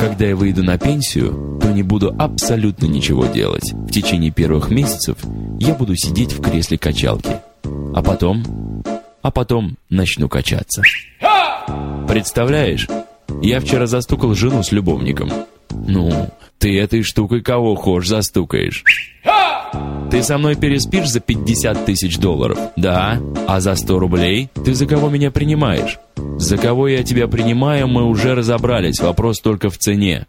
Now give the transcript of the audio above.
Когда я выйду на пенсию, то не буду абсолютно ничего делать. В течение первых месяцев я буду сидеть в кресле качалки. А потом... А потом начну качаться. Представляешь, я вчера застукал жену с любовником. Ну, ты этой штукой кого хочешь застукаешь. Ты со мной переспишь за 50 тысяч долларов? Да. А за 100 рублей? Ты за кого меня принимаешь? За кого я тебя принимаю, мы уже разобрались, вопрос только в цене.